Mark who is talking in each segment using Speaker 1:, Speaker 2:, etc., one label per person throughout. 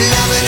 Speaker 1: Love it.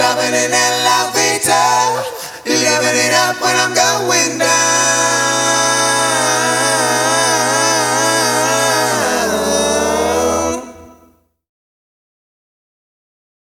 Speaker 1: Loving it in elevator. Living it up when I'm going.